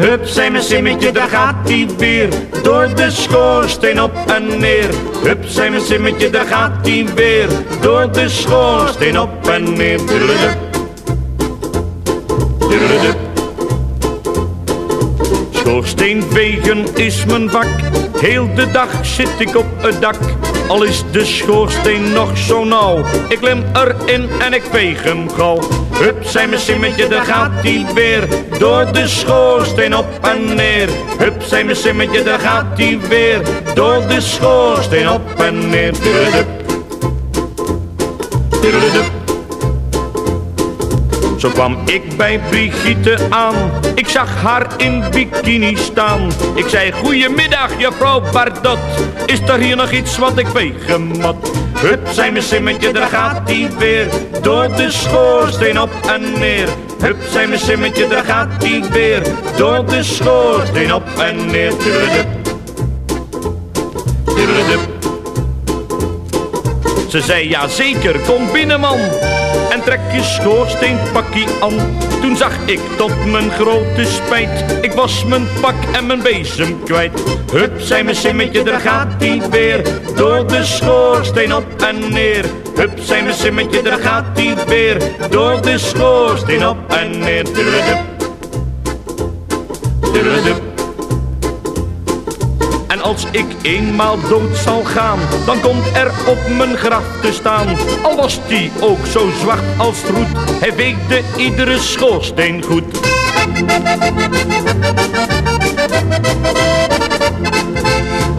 Hup, zijn mijn simmetje, daar gaat hij weer. Door de schoorsteen op en neer. Hup, zijn mijn simmetje, daar gaat hij weer. Door de schoorsteen op en neer. Tudeludup. Tudeludup. Schoorsteenvegen is mijn vak. Heel de dag zit ik op het dak. Al is de schoorsteen nog zo nauw. Ik klim erin en ik veeg hem gauw. Hup, zijn mijn simmetje, daar gaat hij weer. Door de schoorsteen op en neer. Hup, zijn mijn simmetje, daar gaat hij weer. Door de schoorsteen op en neer. Zo kwam ik bij Brigitte aan. Ik zag haar in bikini staan. Ik zei, goedemiddag juffrouw Bardot. Is er hier nog iets wat ik wegen moet? Hup, zijn mijn simmetje, daar gaat hij weer. Door de schoorsteen op en neer. Hup, zijn mijn simmetje, daar gaat hij weer. Door de schoorsteen op en neer. Ze zei ja zeker, kom binnen man En trek je schoorsteenpakkie aan. Toen zag ik tot mijn grote spijt Ik was mijn pak en mijn bezem kwijt. Hup, zei mijn simmetje, daar gaat hij weer. Door de schoorsteen op en neer. Hup, zei mijn simmetje, daar gaat hij weer. Door de schoorsteen op en neer. Als ik eenmaal dood zal gaan, dan komt er op mijn graf te staan. Al was die ook zo zwart als roet, hij weegde iedere schoorsteen goed.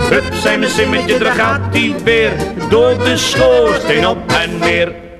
Hup, zijn mijn simmetje, daar gaat hij weer, door de schoorsteen op en neer.